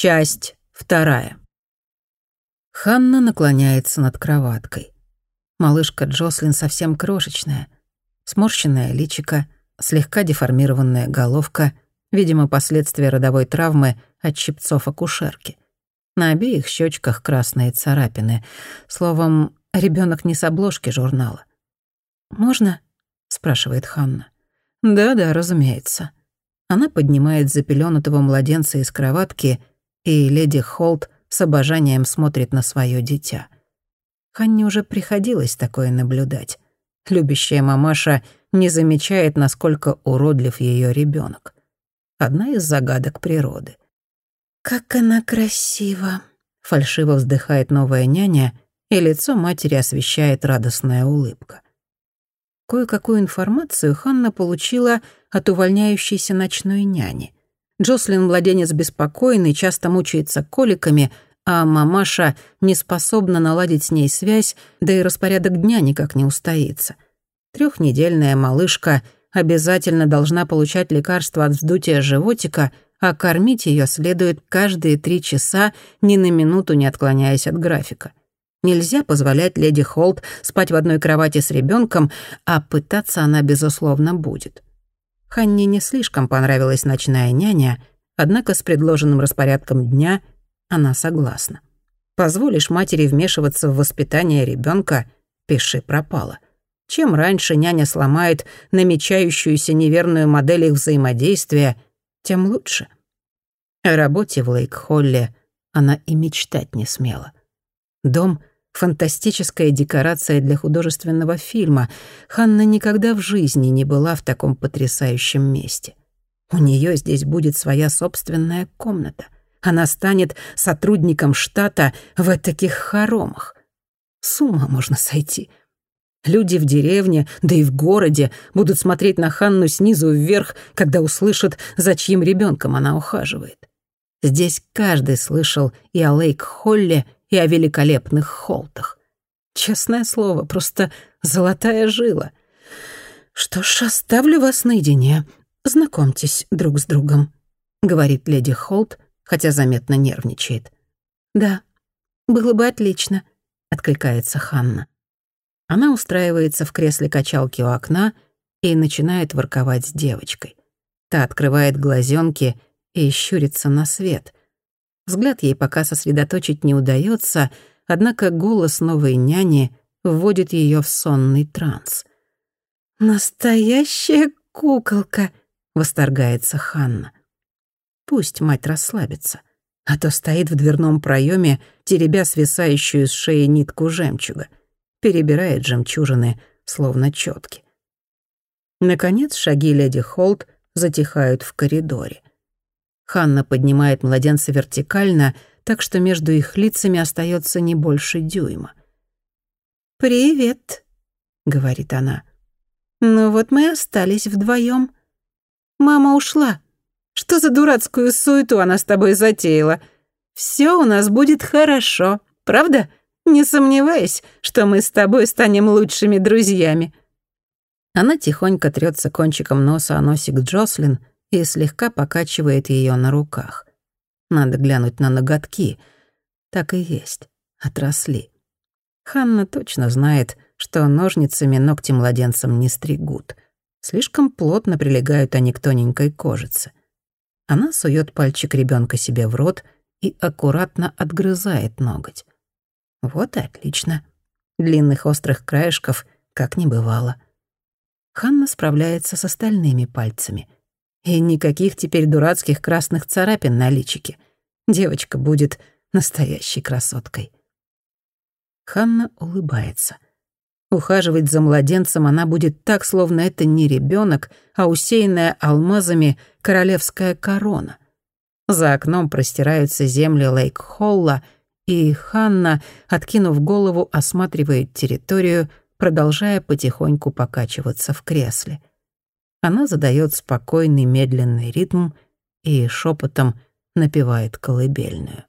Часть вторая. Ханна наклоняется над кроваткой. Малышка Джослин совсем крошечная. Сморщенное личико, слегка деформированная головка, видимо, последствия родовой травмы от щипцов акушерки. На обеих щечках красные царапины. Словом, ребенок не с обложки журнала. «Можно?» — спрашивает Ханна. «Да-да, разумеется». Она поднимает запеленутого младенца из кроватки — и леди Холт с обожанием смотрит на свое дитя. Ханне уже приходилось такое наблюдать. Любящая мамаша не замечает, насколько уродлив ее ребенок. Одна из загадок природы. «Как она красива!» — фальшиво вздыхает новая няня, и лицо матери освещает радостная улыбка. Кое-какую информацию Ханна получила от увольняющейся ночной няни. Джослин младенец беспокойный, часто мучается коликами, а мамаша не способна наладить с ней связь, да и распорядок дня никак не устоится. Трехнедельная малышка обязательно должна получать лекарства от вздутия животика, а кормить ее следует каждые три часа, ни на минуту не отклоняясь от графика. Нельзя позволять леди Холт спать в одной кровати с ребенком, а пытаться она, безусловно, будет. Ханне не слишком понравилась ночная няня, однако с предложенным распорядком дня она согласна. Позволишь матери вмешиваться в воспитание ребенка, пиши пропало. Чем раньше няня сломает намечающуюся неверную модель их взаимодействия, тем лучше. О работе в Лейк-Холле она и мечтать не смела. Дом фантастическая декорация для художественного фильма. Ханна никогда в жизни не была в таком потрясающем месте. У нее здесь будет своя собственная комната. Она станет сотрудником штата в таких хоромах. С ума можно сойти. Люди в деревне, да и в городе будут смотреть на Ханну снизу вверх, когда услышат, за чьим ребенком она ухаживает. Здесь каждый слышал и о Лейк-Холле, и о великолепных холтах. Честное слово, просто золотая жила. Что ж, оставлю вас наедине. Знакомьтесь друг с другом, говорит леди Холт, хотя заметно нервничает. Да, было бы отлично, откликается Ханна. Она устраивается в кресле качалки у окна и начинает ворковать с девочкой. Та открывает глазенки и щурится на свет. Взгляд ей пока сосредоточить не удается, однако голос новой няни вводит ее в сонный транс. «Настоящая куколка!» — восторгается Ханна. Пусть мать расслабится, а то стоит в дверном проеме, теребя свисающую с шеи нитку жемчуга, перебирает жемчужины, словно четки. Наконец шаги леди Холт затихают в коридоре. Ханна поднимает младенца вертикально, так что между их лицами остается не больше дюйма. «Привет», — говорит она. «Ну вот мы остались вдвоем. Мама ушла. Что за дурацкую суету она с тобой затеяла? Все у нас будет хорошо, правда? Не сомневаюсь, что мы с тобой станем лучшими друзьями». Она тихонько трется кончиком носа о носик Джослин, и слегка покачивает ее на руках. Надо глянуть на ноготки. Так и есть, отросли. Ханна точно знает, что ножницами ногти младенцам не стригут. Слишком плотно прилегают они к тоненькой кожице. Она сует пальчик ребенка себе в рот и аккуратно отгрызает ноготь. Вот и отлично. Длинных острых краешков как не бывало. Ханна справляется с остальными пальцами — и никаких теперь дурацких красных царапин на личике. Девочка будет настоящей красоткой. Ханна улыбается. Ухаживать за младенцем она будет так, словно это не ребенок, а усеянная алмазами королевская корона. За окном простираются земли Лейк-Холла, и Ханна, откинув голову, осматривает территорию, продолжая потихоньку покачиваться в кресле. Она задает спокойный медленный ритм и шепотом напевает колыбельную.